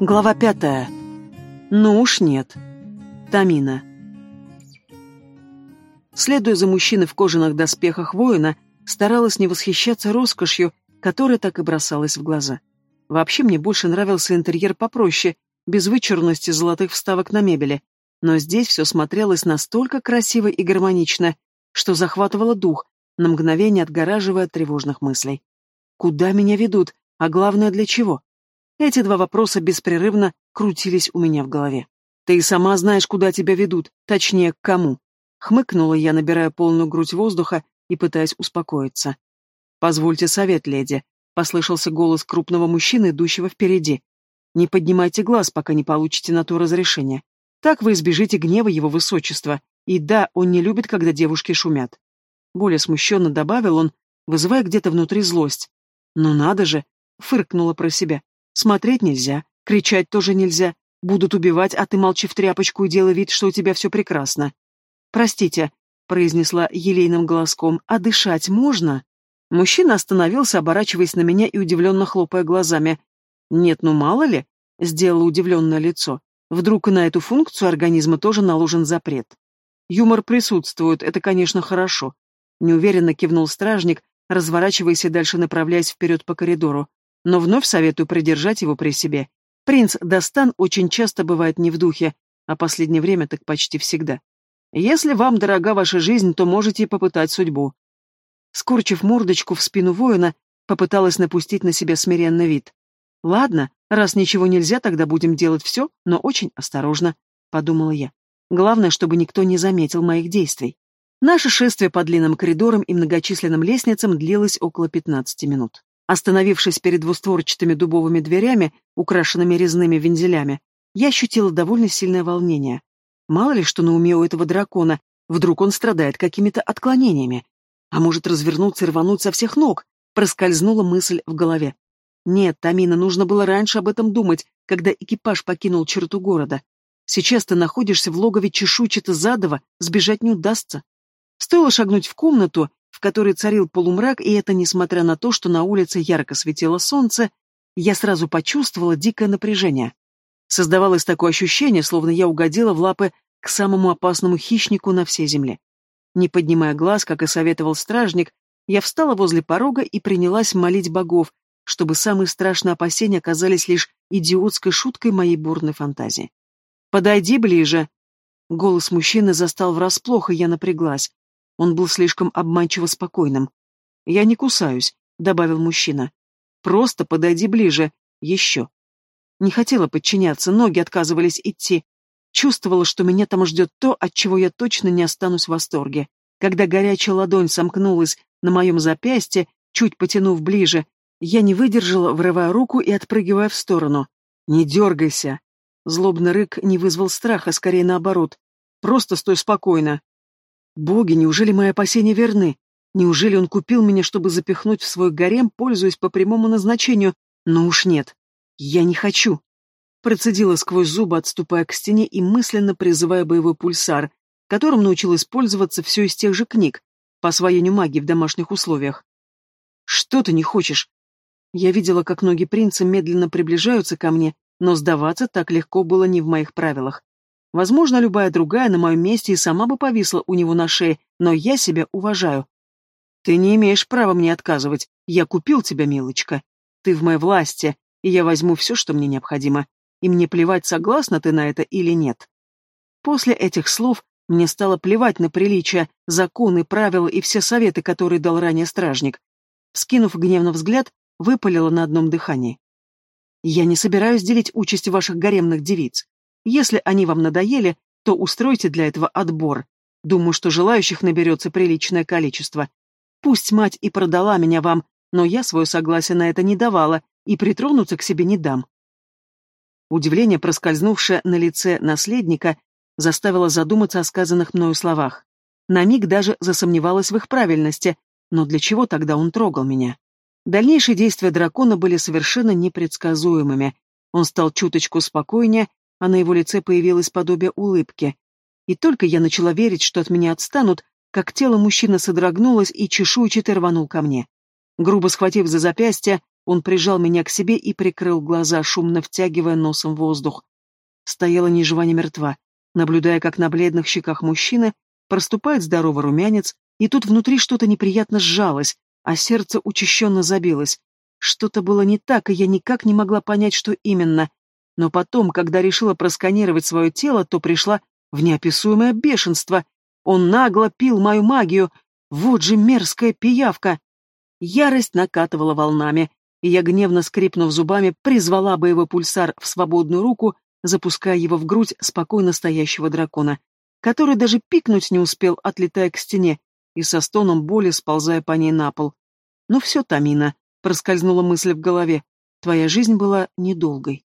Глава пятая. Ну уж нет. Тамина. Следуя за мужчиной в кожаных доспехах воина, старалась не восхищаться роскошью, которая так и бросалась в глаза. Вообще мне больше нравился интерьер попроще, без вычурности золотых вставок на мебели, но здесь все смотрелось настолько красиво и гармонично, что захватывало дух, на мгновение отгораживая от тревожных мыслей. Куда меня ведут, а главное для чего? Эти два вопроса беспрерывно крутились у меня в голове. «Ты и сама знаешь, куда тебя ведут, точнее, к кому». Хмыкнула я, набирая полную грудь воздуха и пытаясь успокоиться. «Позвольте совет, леди», — послышался голос крупного мужчины, идущего впереди. «Не поднимайте глаз, пока не получите на то разрешение. Так вы избежите гнева его высочества. И да, он не любит, когда девушки шумят». Более смущенно добавил он, вызывая где-то внутри злость. «Ну надо же!» — фыркнула про себя. Смотреть нельзя, кричать тоже нельзя. Будут убивать, а ты молчи в тряпочку и делай вид, что у тебя все прекрасно. Простите, произнесла елейным голоском, а дышать можно? Мужчина остановился, оборачиваясь на меня и удивленно хлопая глазами. Нет, ну мало ли, сделала удивленное лицо. Вдруг на эту функцию организма тоже наложен запрет. Юмор присутствует, это, конечно, хорошо. Неуверенно кивнул стражник, разворачиваясь и дальше направляясь вперед по коридору но вновь советую придержать его при себе. Принц Дастан очень часто бывает не в духе, а последнее время так почти всегда. Если вам дорога ваша жизнь, то можете попытать судьбу. Скорчив мордочку в спину воина, попыталась напустить на себя смиренный вид. Ладно, раз ничего нельзя, тогда будем делать все, но очень осторожно, подумала я. Главное, чтобы никто не заметил моих действий. Наше шествие по длинным коридорам и многочисленным лестницам длилось около 15 минут. Остановившись перед двустворчатыми дубовыми дверями, украшенными резными вензелями, я ощутила довольно сильное волнение. Мало ли, что на уме у этого дракона, вдруг он страдает какими-то отклонениями. А может развернуться и рвануть со всех ног, проскользнула мысль в голове. Нет, Тамина, нужно было раньше об этом думать, когда экипаж покинул черту города. Сейчас ты находишься в логове чешуйчато задова, сбежать не удастся. Стоило шагнуть в комнату, в которой царил полумрак, и это несмотря на то, что на улице ярко светило солнце, я сразу почувствовала дикое напряжение. Создавалось такое ощущение, словно я угодила в лапы к самому опасному хищнику на всей земле. Не поднимая глаз, как и советовал стражник, я встала возле порога и принялась молить богов, чтобы самые страшные опасения оказались лишь идиотской шуткой моей бурной фантазии. «Подойди ближе!» Голос мужчины застал врасплох, и я напряглась. Он был слишком обманчиво спокойным. «Я не кусаюсь», — добавил мужчина. «Просто подойди ближе. Еще». Не хотела подчиняться, ноги отказывались идти. Чувствовала, что меня там ждет то, от чего я точно не останусь в восторге. Когда горячая ладонь сомкнулась на моем запястье, чуть потянув ближе, я не выдержала, врывая руку и отпрыгивая в сторону. «Не дергайся!» Злобный рык не вызвал страха, скорее наоборот. «Просто стой спокойно!» Боги, неужели мои опасения верны? Неужели он купил меня, чтобы запихнуть в свой гарем, пользуясь по прямому назначению? Но уж нет. Я не хочу. Процедила сквозь зубы, отступая к стене и мысленно призывая боевой пульсар, которым научилась пользоваться все из тех же книг по освоению магии в домашних условиях. Что ты не хочешь? Я видела, как ноги принца медленно приближаются ко мне, но сдаваться так легко было не в моих правилах. Возможно, любая другая на моем месте и сама бы повисла у него на шее, но я себя уважаю. Ты не имеешь права мне отказывать. Я купил тебя, милочка. Ты в моей власти, и я возьму все, что мне необходимо. И мне плевать, согласна ты на это или нет. После этих слов мне стало плевать на приличия, законы, правила и все советы, которые дал ранее стражник. Скинув гневно взгляд, выпалила на одном дыхании. Я не собираюсь делить участь ваших гаремных девиц. Если они вам надоели, то устройте для этого отбор. Думаю, что желающих наберется приличное количество. Пусть мать и продала меня вам, но я свое согласие на это не давала и притронуться к себе не дам. Удивление, проскользнувшее на лице наследника, заставило задуматься о сказанных мною словах. На миг даже засомневалась в их правильности, но для чего тогда он трогал меня? Дальнейшие действия дракона были совершенно непредсказуемыми. Он стал чуточку спокойнее а на его лице появилось подобие улыбки. И только я начала верить, что от меня отстанут, как тело мужчины содрогнулось и чешуйчатый рванул ко мне. Грубо схватив за запястье, Он прижал меня к себе и прикрыл глаза, шумно втягивая носом воздух. Стояла ни жива, ни мертва, наблюдая, как на бледных щеках мужчины проступает здоровый румянец, и тут внутри что-то неприятно сжалось, а сердце учащенно забилось. Что-то было не так, и я никак не могла понять, что именно. Но потом, когда решила просканировать свое тело, то пришла в неописуемое бешенство. Он нагло пил мою магию. Вот же мерзкая пиявка! Ярость накатывала волнами, и я, гневно скрипнув зубами, призвала боевой пульсар в свободную руку, запуская его в грудь спокойно стоящего дракона, который даже пикнуть не успел, отлетая к стене, и со стоном боли сползая по ней на пол. «Ну все, Тамина», — проскользнула мысль в голове, — «твоя жизнь была недолгой».